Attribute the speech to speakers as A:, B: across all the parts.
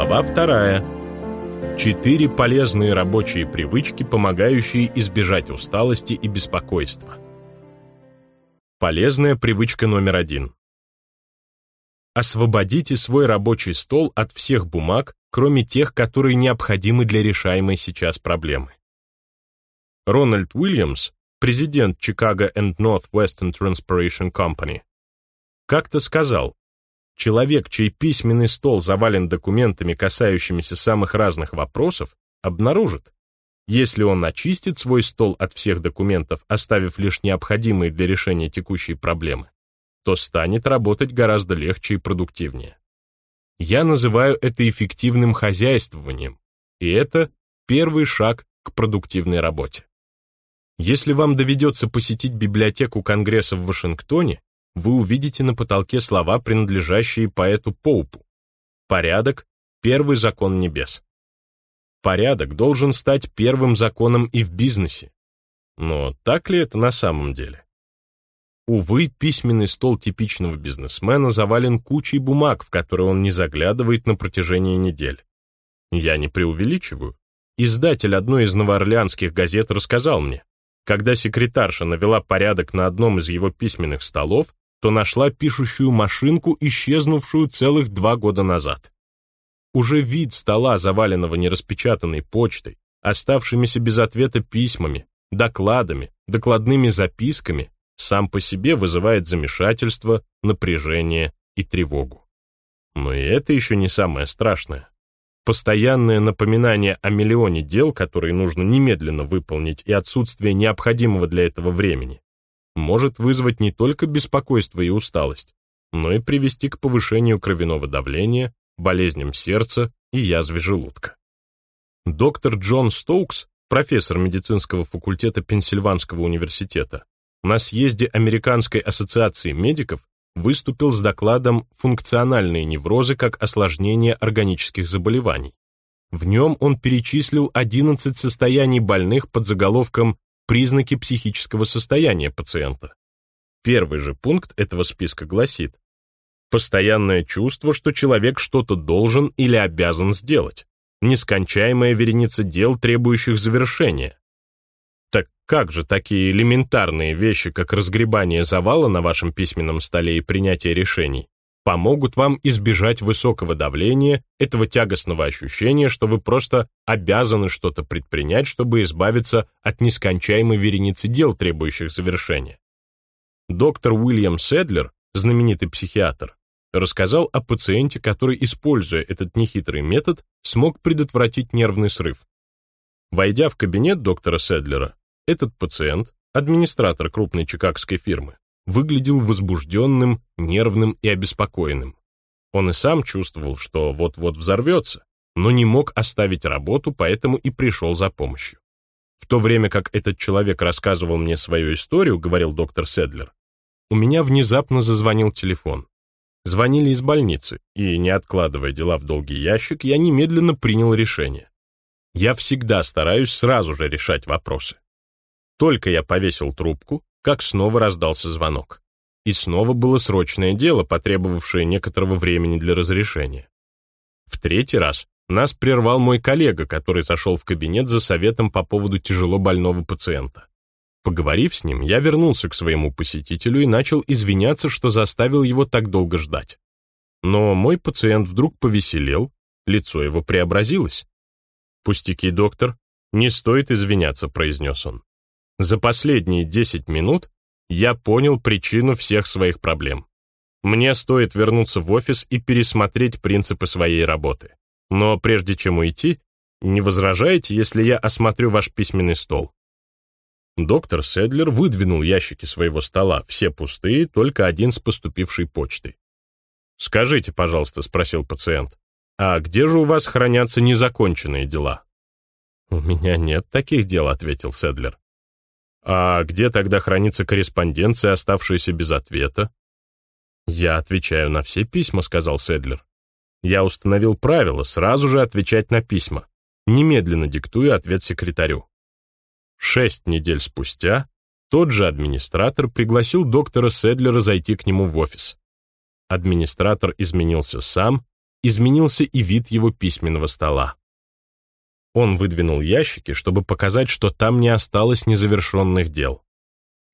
A: Глава вторая. Четыре полезные рабочие привычки, помогающие избежать усталости и беспокойства. Полезная привычка номер один. Освободите свой рабочий стол от всех бумаг, кроме тех, которые необходимы для решаемой сейчас проблемы. Рональд Уильямс, президент Chicago and Northwestern Transpiration Company, как-то сказал, человек, чей письменный стол завален документами, касающимися самых разных вопросов, обнаружит, если он очистит свой стол от всех документов, оставив лишь необходимые для решения текущей проблемы, то станет работать гораздо легче и продуктивнее. Я называю это эффективным хозяйствованием, и это первый шаг к продуктивной работе. Если вам доведется посетить библиотеку Конгресса в Вашингтоне, вы увидите на потолке слова, принадлежащие поэту Поупу. Порядок — первый закон небес. Порядок должен стать первым законом и в бизнесе. Но так ли это на самом деле? Увы, письменный стол типичного бизнесмена завален кучей бумаг, в которые он не заглядывает на протяжении недель. Я не преувеличиваю. Издатель одной из новоорлеанских газет рассказал мне, когда секретарша навела порядок на одном из его письменных столов, то нашла пишущую машинку, исчезнувшую целых два года назад. Уже вид стола, заваленного нераспечатанной почтой, оставшимися без ответа письмами, докладами, докладными записками, сам по себе вызывает замешательство, напряжение и тревогу. Но и это еще не самое страшное. Постоянное напоминание о миллионе дел, которые нужно немедленно выполнить, и отсутствие необходимого для этого времени, может вызвать не только беспокойство и усталость, но и привести к повышению кровяного давления, болезням сердца и язве желудка. Доктор Джон Стоукс, профессор медицинского факультета Пенсильванского университета, на съезде Американской ассоциации медиков выступил с докладом «Функциональные неврозы как осложнение органических заболеваний». В нем он перечислил 11 состояний больных под заголовком «Признаки психического состояния пациента». Первый же пункт этого списка гласит «Постоянное чувство, что человек что-то должен или обязан сделать, нескончаемая вереница дел, требующих завершения, как же такие элементарные вещи, как разгребание завала на вашем письменном столе и принятие решений, помогут вам избежать высокого давления, этого тягостного ощущения, что вы просто обязаны что-то предпринять, чтобы избавиться от нескончаемой вереницы дел, требующих завершения. Доктор Уильям Седлер, знаменитый психиатр, рассказал о пациенте, который, используя этот нехитрый метод, смог предотвратить нервный срыв. Войдя в кабинет доктора Седлера, этот пациент, администратор крупной чикагской фирмы, выглядел возбужденным, нервным и обеспокоенным. Он и сам чувствовал, что вот-вот взорвется, но не мог оставить работу, поэтому и пришел за помощью. В то время как этот человек рассказывал мне свою историю, говорил доктор Седлер, у меня внезапно зазвонил телефон. Звонили из больницы, и, не откладывая дела в долгий ящик, я немедленно принял решение. Я всегда стараюсь сразу же решать вопросы. Только я повесил трубку, как снова раздался звонок. И снова было срочное дело, потребовавшее некоторого времени для разрешения. В третий раз нас прервал мой коллега, который зашел в кабинет за советом по поводу тяжело больного пациента. Поговорив с ним, я вернулся к своему посетителю и начал извиняться, что заставил его так долго ждать. Но мой пациент вдруг повеселел, лицо его преобразилось. «Пустяки, доктор, не стоит извиняться», — произнес он. За последние 10 минут я понял причину всех своих проблем. Мне стоит вернуться в офис и пересмотреть принципы своей работы. Но прежде чем уйти, не возражаете, если я осмотрю ваш письменный стол? Доктор Седлер выдвинул ящики своего стола, все пустые, только один с поступившей почтой. «Скажите, пожалуйста», — спросил пациент, «а где же у вас хранятся незаконченные дела?» «У меня нет таких дел», — ответил Седлер. А где тогда хранится корреспонденция, оставшаяся без ответа? Я отвечаю на все письма, сказал Седлер. Я установил правило сразу же отвечать на письма, немедленно диктуя ответ секретарю. Шесть недель спустя тот же администратор пригласил доктора Седлера зайти к нему в офис. Администратор изменился сам изменился и вид его письменного стола. Он выдвинул ящики, чтобы показать, что там не осталось незавершенных дел.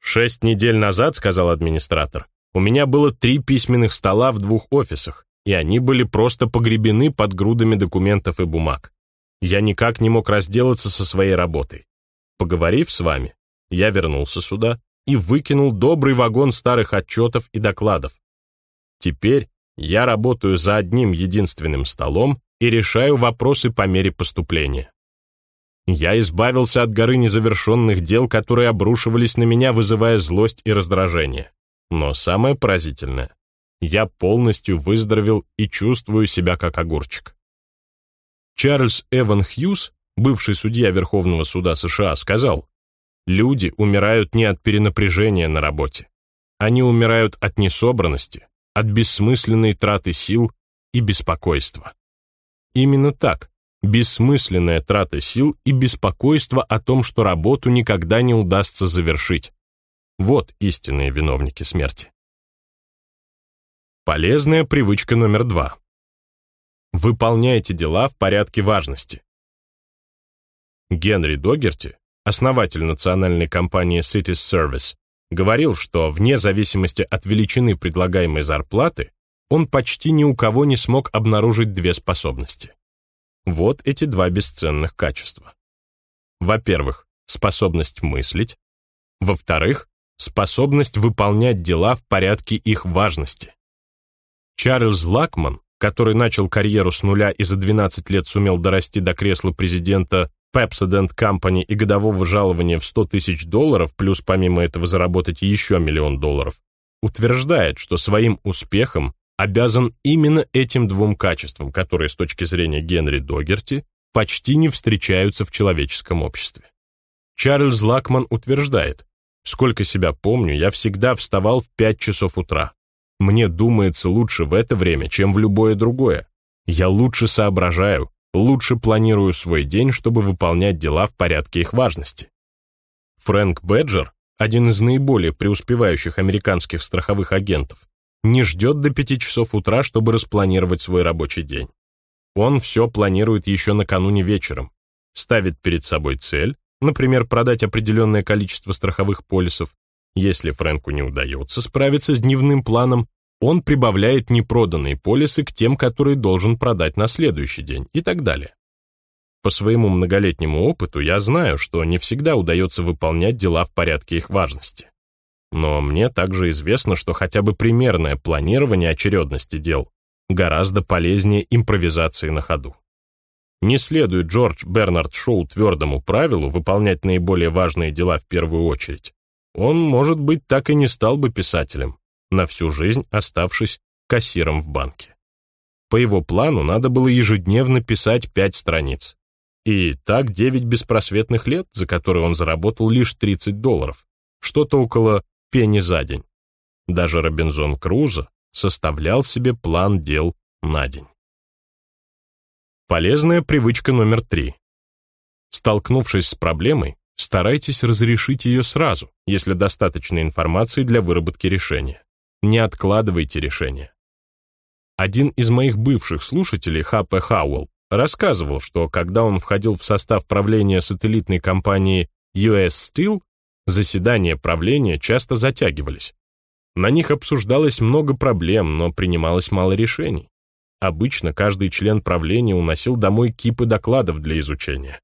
A: «Шесть недель назад, — сказал администратор, — у меня было три письменных стола в двух офисах, и они были просто погребены под грудами документов и бумаг. Я никак не мог разделаться со своей работой. Поговорив с вами, я вернулся сюда и выкинул добрый вагон старых отчетов и докладов. Теперь я работаю за одним единственным столом и решаю вопросы по мере поступления. Я избавился от горы незавершенных дел, которые обрушивались на меня, вызывая злость и раздражение. Но самое поразительное, я полностью выздоровел и чувствую себя как огурчик. Чарльз Эван Хьюз, бывший судья Верховного суда США, сказал, «Люди умирают не от перенапряжения на работе. Они умирают от несобранности, от бессмысленной траты сил и беспокойства». Именно так, бессмысленная трата сил и беспокойство о том, что работу никогда не удастся завершить. Вот истинные виновники смерти. Полезная привычка номер два. Выполняйте дела в порядке важности. Генри Догерти, основатель национальной компании Cities Service, говорил, что вне зависимости от величины предлагаемой зарплаты, он почти ни у кого не смог обнаружить две способности. Вот эти два бесценных качества. Во-первых, способность мыслить. Во-вторых, способность выполнять дела в порядке их важности. Чарльз Лакман, который начал карьеру с нуля и за 12 лет сумел дорасти до кресла президента Pepsodent Company и годового жалования в 100 тысяч долларов, плюс помимо этого заработать еще миллион долларов, утверждает, что своим успехом обязан именно этим двум качествам, которые с точки зрения Генри Догерти почти не встречаются в человеческом обществе. Чарльз Лакман утверждает, «Сколько себя помню, я всегда вставал в 5 часов утра. Мне думается лучше в это время, чем в любое другое. Я лучше соображаю, лучше планирую свой день, чтобы выполнять дела в порядке их важности». Фрэнк Бэджер, один из наиболее преуспевающих американских страховых агентов, не ждет до 5 часов утра, чтобы распланировать свой рабочий день. Он все планирует еще накануне вечером, ставит перед собой цель, например, продать определенное количество страховых полисов. Если Фрэнку не удается справиться с дневным планом, он прибавляет непроданные полисы к тем, которые должен продать на следующий день и так далее. По своему многолетнему опыту я знаю, что не всегда удается выполнять дела в порядке их важности. Но мне также известно, что хотя бы примерное планирование очередности дел гораздо полезнее импровизации на ходу. Не следует Джордж Бернард Шоу твердому правилу выполнять наиболее важные дела в первую очередь. Он, может быть, так и не стал бы писателем, на всю жизнь оставшись кассиром в банке. По его плану надо было ежедневно писать пять страниц. И так девять беспросветных лет, за которые он заработал лишь 30 долларов, что-то около пени за день. Даже Робинзон Крузо составлял себе план дел на день. Полезная привычка номер три. Столкнувшись с проблемой, старайтесь разрешить ее сразу, если достаточно информации для выработки решения. Не откладывайте решение. Один из моих бывших слушателей, Х.П. Хауэлл, рассказывал, что когда он входил в состав правления сателлитной компании US Steel, Заседания правления часто затягивались. На них обсуждалось много проблем, но принималось мало решений. Обычно каждый член правления уносил домой кипы докладов для изучения.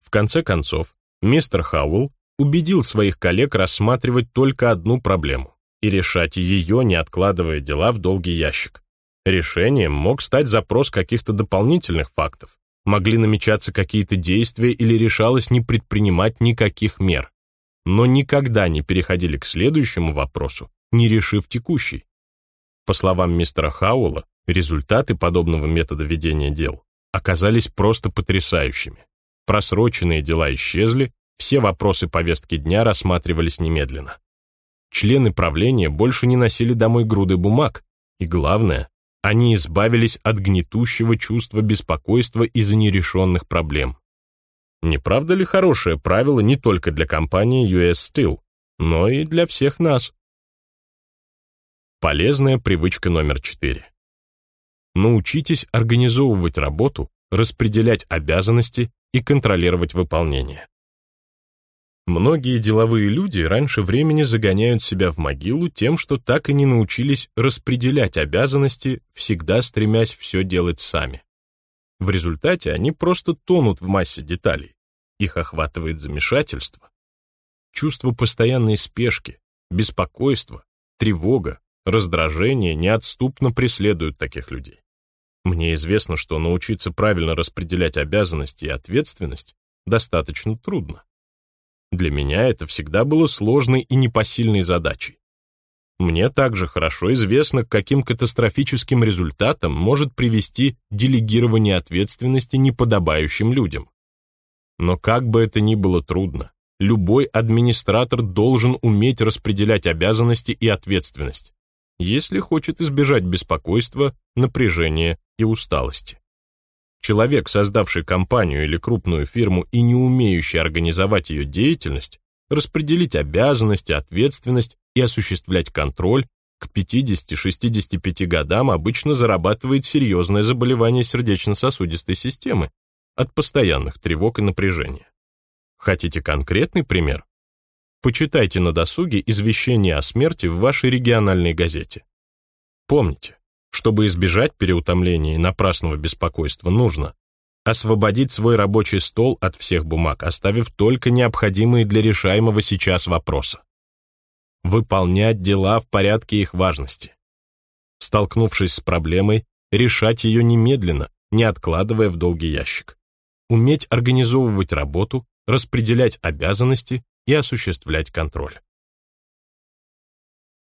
A: В конце концов, мистер Хауэлл убедил своих коллег рассматривать только одну проблему и решать ее, не откладывая дела в долгий ящик. Решением мог стать запрос каких-то дополнительных фактов, могли намечаться какие-то действия или решалось не предпринимать никаких мер но никогда не переходили к следующему вопросу, не решив текущий. По словам мистера Хауэлла, результаты подобного метода ведения дел оказались просто потрясающими. Просроченные дела исчезли, все вопросы повестки дня рассматривались немедленно. Члены правления больше не носили домой груды бумаг, и главное, они избавились от гнетущего чувства беспокойства из-за нерешенных проблем. Не правда ли хорошее правило не только для компании US Steel, но и для всех нас? Полезная привычка номер четыре. Научитесь организовывать работу, распределять обязанности и контролировать выполнение. Многие деловые люди раньше времени загоняют себя в могилу тем, что так и не научились распределять обязанности, всегда стремясь все делать сами. В результате они просто тонут в массе деталей. Их охватывает замешательство. Чувство постоянной спешки, беспокойство, тревога, раздражение неотступно преследуют таких людей. Мне известно, что научиться правильно распределять обязанности и ответственность достаточно трудно. Для меня это всегда было сложной и непосильной задачей. Мне также хорошо известно, к каким катастрофическим результатам может привести делегирование ответственности неподобающим людям. Но как бы это ни было трудно, любой администратор должен уметь распределять обязанности и ответственность, если хочет избежать беспокойства, напряжения и усталости. Человек, создавший компанию или крупную фирму и не умеющий организовать ее деятельность, распределить обязанности, ответственность и осуществлять контроль, к 50-65 годам обычно зарабатывает серьезное заболевание сердечно-сосудистой системы от постоянных тревог и напряжения. Хотите конкретный пример? Почитайте на досуге извещение о смерти в вашей региональной газете. Помните, чтобы избежать переутомления и напрасного беспокойства, нужно освободить свой рабочий стол от всех бумаг, оставив только необходимые для решаемого сейчас вопроса. Выполнять дела в порядке их важности. Столкнувшись с проблемой, решать ее немедленно, не откладывая в долгий ящик. Уметь организовывать работу, распределять обязанности и осуществлять контроль.